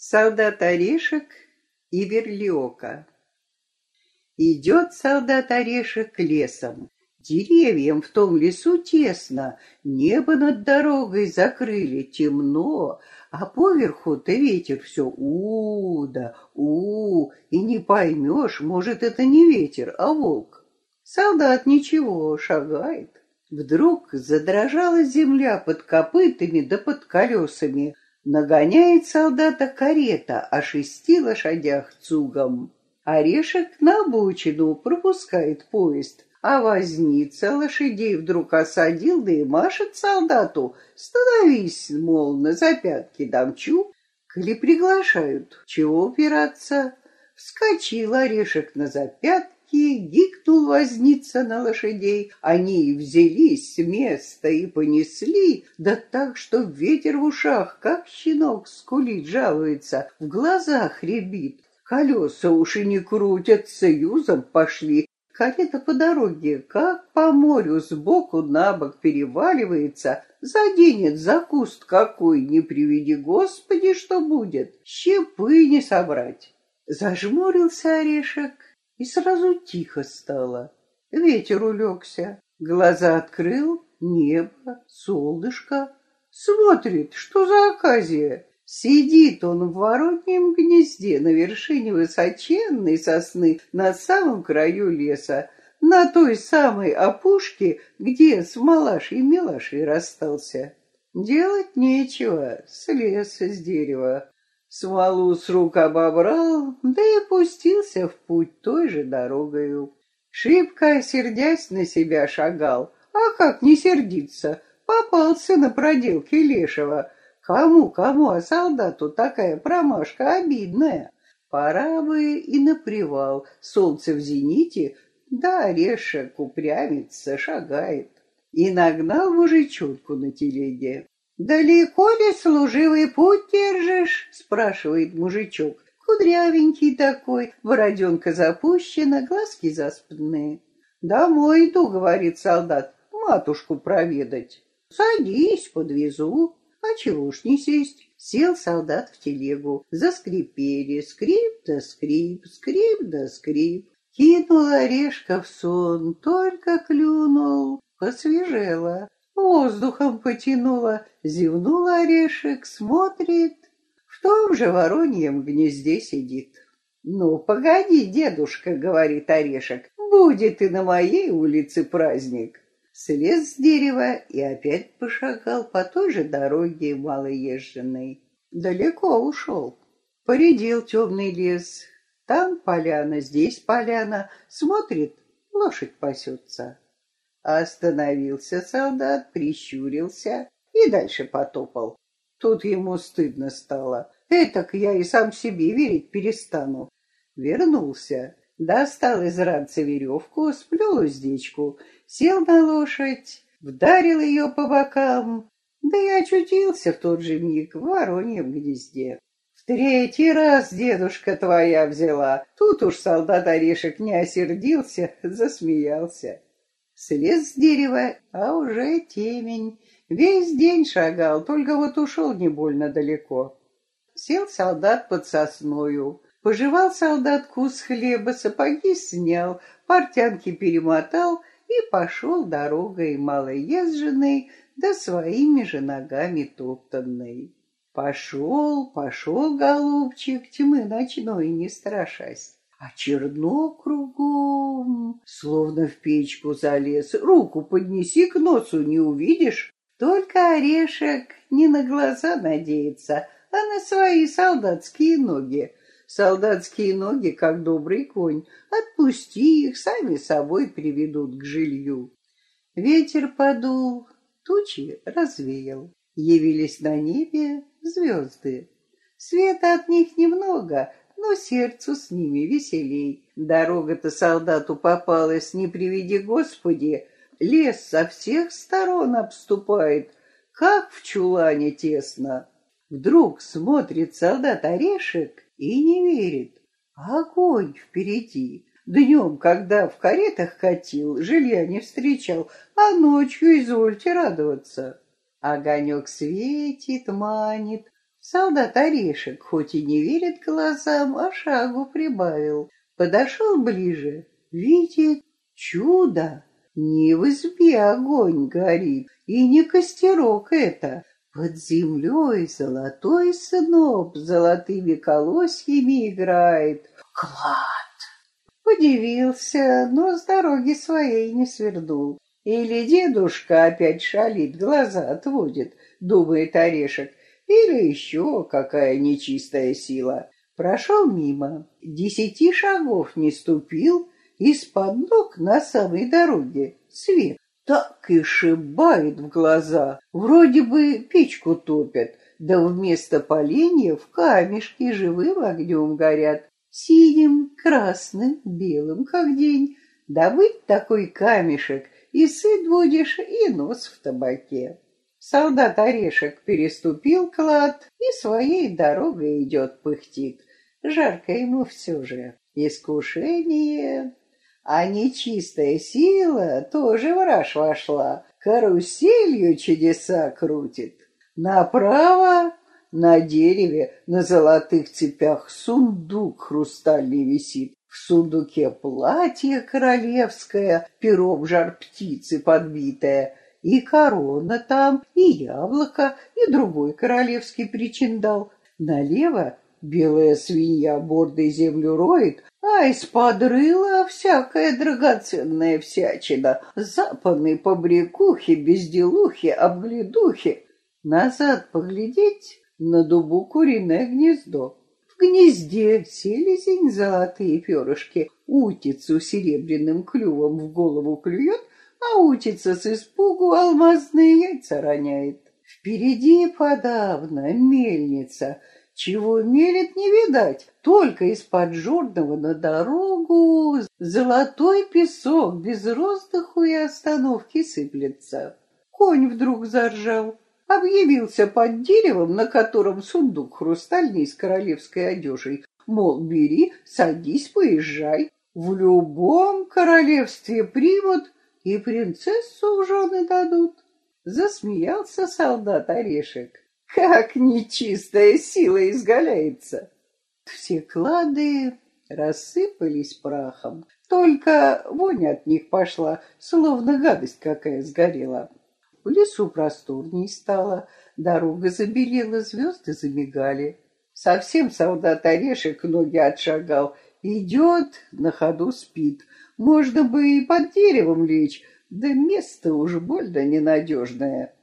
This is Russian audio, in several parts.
Солдат Орешек и Верлиока. Идет солдат Орешек лесом. Деревьям в том лесу тесно, небо над дорогой закрыли, темно, а поверху-то ветер все у да у, и не поймешь, может, это не ветер, а волк. Солдат ничего, шагает. Вдруг задрожала земля под копытами да под колесами, Нагоняет солдата карета о шести лошадях цугом. Орешек на обочину пропускает поезд, а возница лошадей вдруг осадил, да и машет солдату. Становись, мол, на запятки дамчу. Коли приглашают, чего упираться? Вскочил орешек на запятки, легкие, гикнул возница на лошадей. Они взялись с места и понесли, да так, что ветер в ушах, как щенок скулит, жалуется, в глазах рябит. Колеса уши не крутятся, юзом пошли. Карета по дороге, как по морю, сбоку на бок переваливается, заденет за куст какой, не приведи Господи, что будет, щепы не собрать. Зажмурился орешек, и сразу тихо стало. Ветер улегся, глаза открыл, небо, солнышко. Смотрит, что за оказия. Сидит он в воротнем гнезде на вершине высоченной сосны на самом краю леса, на той самой опушке, где с Малашей Милашей расстался. Делать нечего, слез с дерева. Смолу с рук обобрал, да и пустился в путь той же дорогою. Шибко, сердясь на себя, шагал. А как не сердиться? Попался на проделки лешего. Кому, кому, а солдату такая промашка обидная. Пора бы и на привал. Солнце в зените, да орешек упрямится, шагает. И нагнал мужичонку на телеге. «Далеко ли служивый путь держишь?» — спрашивает мужичок. Кудрявенький такой, бороденка запущена, глазки заспанные. «Домой иду», — говорит солдат, — «матушку проведать». «Садись, подвезу». «А чего ж не сесть?» Сел солдат в телегу. Заскрипели, скрип да скрип, скрип да скрип. Кинул орешка в сон, только клюнул, посвежело. Воздухом потянуло, зевнул орешек, смотрит, в том же вороньем гнезде сидит. «Ну, погоди, дедушка», — говорит орешек, — «будет и на моей улице праздник». Слез с дерева и опять пошагал по той же дороге малоезженной. Далеко ушел. Поредел темный лес. Там поляна, здесь поляна. Смотрит, лошадь пасется. Остановился солдат, прищурился и дальше потопал. Тут ему стыдно стало. Этак я и сам себе верить перестану. Вернулся, достал из ранца веревку, сплел уздечку, сел на лошадь, вдарил ее по бокам, да и очутился в тот же миг в вороньем гнезде. В третий раз дедушка твоя взяла. Тут уж солдат орешек не осердился, засмеялся. Слез с дерева, а уже темень. Весь день шагал, только вот ушел не больно далеко. Сел солдат под сосною. Пожевал солдат кус хлеба, сапоги снял, портянки перемотал и пошел дорогой малоезженной, да своими же ногами топтанной. Пошел, пошел, голубчик, тьмы ночной не страшась а черно кругом, словно в печку залез. Руку поднеси к носу, не увидишь. Только орешек не на глаза надеется, а на свои солдатские ноги. Солдатские ноги, как добрый конь, отпусти их, сами собой приведут к жилью. Ветер подул, тучи развеял. Явились на небе звезды. Света от них немного, но сердцу с ними веселей. Дорога-то солдату попалась, не приведи Господи, лес со всех сторон обступает, как в чулане тесно. Вдруг смотрит солдат орешек и не верит. Огонь впереди. Днем, когда в каретах катил, жилья не встречал, а ночью извольте радоваться. Огонек светит, манит, Солдат Орешек, хоть и не верит глазам, а шагу прибавил. Подошел ближе, видит чудо. Не в избе огонь горит, и не костерок это. Под землей золотой сноп золотыми колосьями играет. Клад! Удивился, но с дороги своей не свернул. Или дедушка опять шалит, глаза отводит, думает орешек, или еще какая нечистая сила. Прошел мимо, десяти шагов не ступил, из-под ног на самой дороге свет. Так и шибает в глаза, вроде бы печку топят, да вместо поленьев камешки живым огнем горят, синим, красным, белым, как день. Добыть такой камешек, и сыт будешь, и нос в табаке. Солдат Орешек переступил клад и своей дорогой идет пыхтит. Жарко ему все же. Искушение, а нечистая сила тоже в раж вошла. Каруселью чудеса крутит. Направо на дереве на золотых цепях сундук хрустальный висит. В сундуке платье королевское, пером жар птицы подбитое, и корона там, и яблоко, и другой королевский причиндал. Налево белая свинья мордой землю роет, а из-под рыла всякая драгоценная всячина, запанные побрякухи, безделухи, обгледухи. Назад поглядеть на дубу куриное гнездо. В гнезде селезень золотые перышки, утицу серебряным клювом в голову клюет, а утица с испугу алмазные яйца роняет. Впереди подавно мельница, чего мелет не видать, только из-под жорного на дорогу золотой песок без роздыху и остановки сыплется. Конь вдруг заржал, объявился под деревом, на котором сундук хрустальный с королевской одежей. Мол, бери, садись, поезжай. В любом королевстве примут и принцессу в жены дадут. Засмеялся солдат Орешек. Как нечистая сила изгаляется. Все клады рассыпались прахом. Только вонь от них пошла, словно гадость какая сгорела. В лесу просторней стало, дорога забелела, звезды замигали. Совсем солдат орешек ноги отшагал. Идет, на ходу спит. Можно бы и под деревом лечь, да место уж больно ненадежное.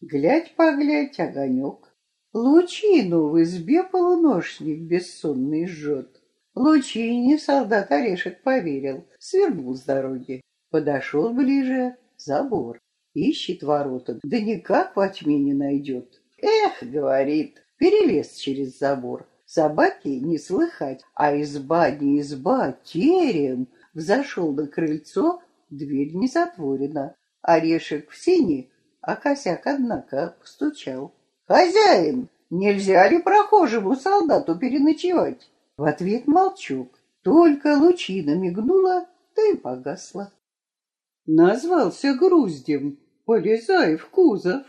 Глядь-поглядь, огонек. Лучину в избе полуношник бессонный жжет. Лучине солдат орешек поверил, свернул с дороги. Подошел ближе, забор. Ищет ворота, да никак во тьме не найдет. Эх, говорит, перелез через забор. Собаки не слыхать, а изба не изба, терем. Взошел на крыльцо, дверь не затворена. Орешек в сине, а косяк, однако, постучал. «Хозяин, нельзя ли прохожему солдату переночевать?» В ответ молчок. Только лучина мигнула, да и погасла. Назвался груздем, полезай в кузов.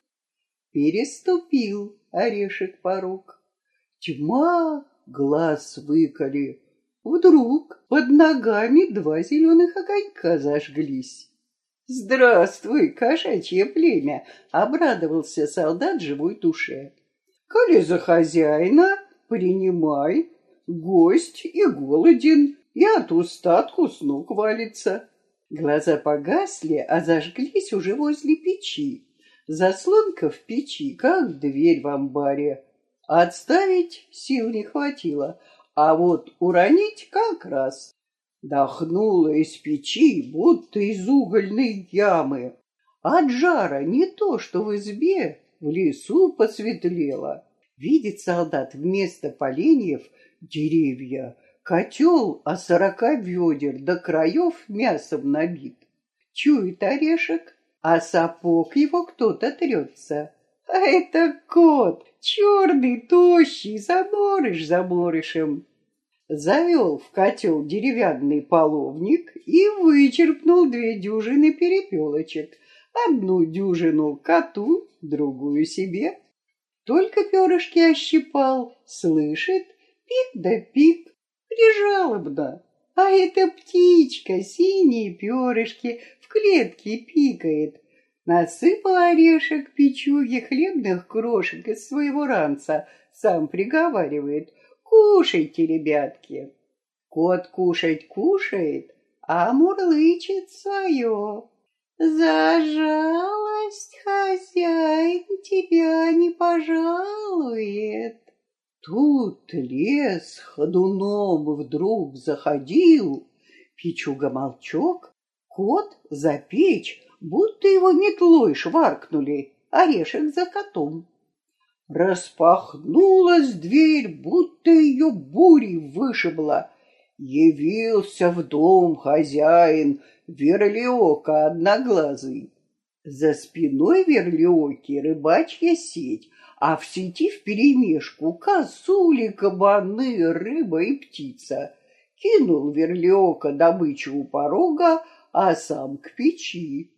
Переступил орешек порог. Тьма, глаз выколи. Вдруг под ногами два зеленых огонька зажглись. «Здравствуй, кошачье племя!» — обрадовался солдат живой душе. «Коли за хозяина, принимай, гость и голоден, и от устатку с ног валится». Глаза погасли, а зажглись уже возле печи. Заслонка в печи, как дверь в амбаре. Отставить сил не хватило, а вот уронить как раз. Дохнуло из печи, будто из угольной ямы. От жара не то, что в избе, в лесу посветлело. Видит солдат вместо поленьев деревья, Котел о сорока ведер до краев мясом набит. Чует орешек, а сапог его кто-то трется. А это кот, черный, тощий, заморыш заморышем. Завел в котел деревянный половник и вычерпнул две дюжины перепелочек. Одну дюжину коту, другую себе. только перышки ощипал, слышит, пик да пик, прижалобно. А эта птичка синие перышки в клетке пикает. Насыпал орешек печуги хлебных крошек из своего ранца, сам приговаривает. Кушайте, ребятки. Кот кушать кушает, а мурлычет свое. За жалость хозяин тебя не пожалует. Тут лес ходуном вдруг заходил, Пичуга-молчок, кот за печь, будто его метлой шваркнули, орешек за котом. Распахнулась дверь, будто ее бурей вышибла. Явился в дом хозяин, Верлиока одноглазый. За спиной Верлиоки рыбачья сеть, а в сети вперемешку косули, кабаны, рыба и птица. Кинул Верлиока добычу у порога, а сам к печи.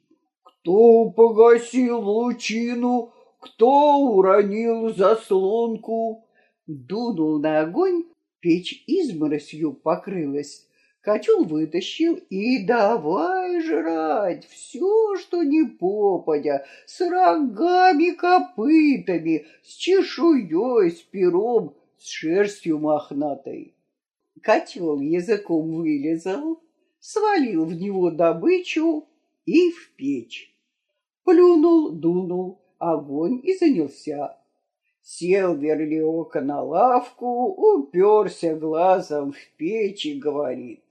Кто погасил лучину, кто уронил заслонку? Дунул на огонь, печь изморосью покрылась. Котел вытащил и давай жрать все, что не попадя, с рогами, копытами, с чешуей, с пером, с шерстью мохнатой. Котел языком вылезал, свалил в него добычу и в печь. Плюнул, дунул, огонь и занялся. Сел Верлиока на лавку, уперся глазом в печь и говорит.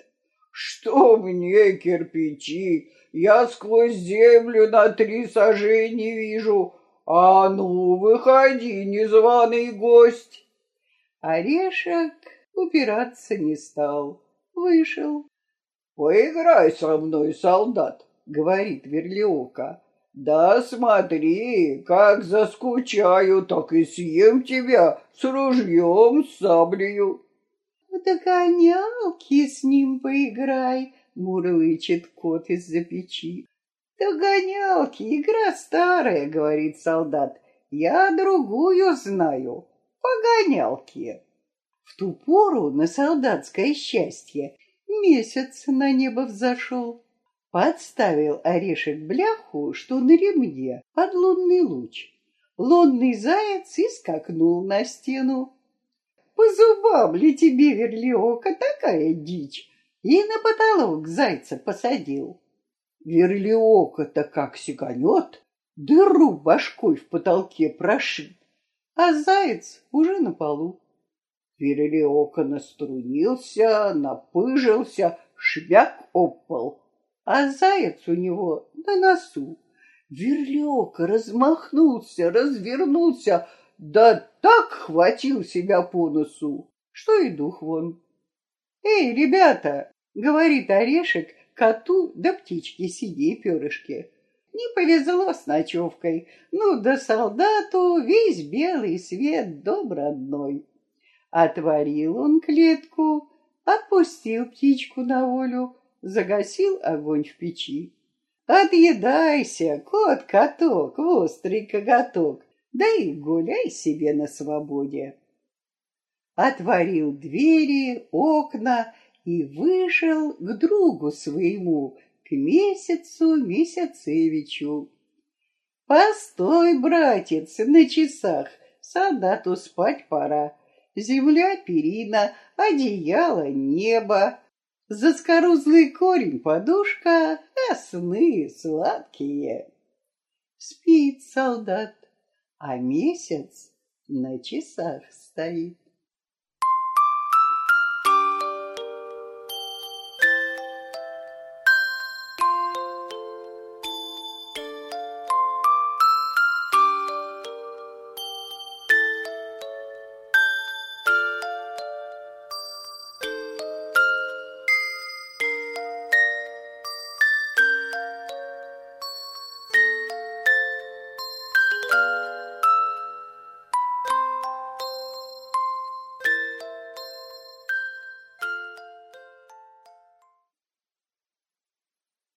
Что мне кирпичи? Я сквозь землю на три сажени вижу. А ну, выходи, незваный гость. Орешек упираться не стал, вышел. Поиграй со мной, солдат, говорит Верлиока. Да смотри, как заскучаю, так и съем тебя с ружьем, с саблею. В догонялки с ним поиграй, мурлычет кот из-за печи. Догонялки, игра старая, говорит солдат. Я другую знаю. Погонялки. В ту пору на солдатское счастье месяц на небо взошел. Подставил орешек бляху, что на ремне, под лунный луч. Лунный заяц и скакнул на стену. По зубам ли тебе, Верлиока, такая дичь? И на потолок зайца посадил. Верлиока-то как сиганет, дыру башкой в потолке прошиб, а заяц уже на полу. Верлиока наструнился, напыжился, швяк опал а заяц у него на носу. Верлёка размахнулся, развернулся, да так хватил себя по носу, что и дух вон. «Эй, ребята!» — говорит орешек коту да птичке сидей перышки. Не повезло с ночевкой, ну да солдату весь белый свет дом родной. Отворил он клетку, отпустил птичку на волю, загасил огонь в печи. Отъедайся, кот-каток, острый коготок, да и гуляй себе на свободе. Отворил двери, окна и вышел к другу своему, к месяцу Месяцевичу. Постой, братец, на часах, солдату спать пора. Земля перина, одеяло, небо, Заскорузлый корень подушка, а сны сладкие. Спит солдат, а месяц на часах стоит.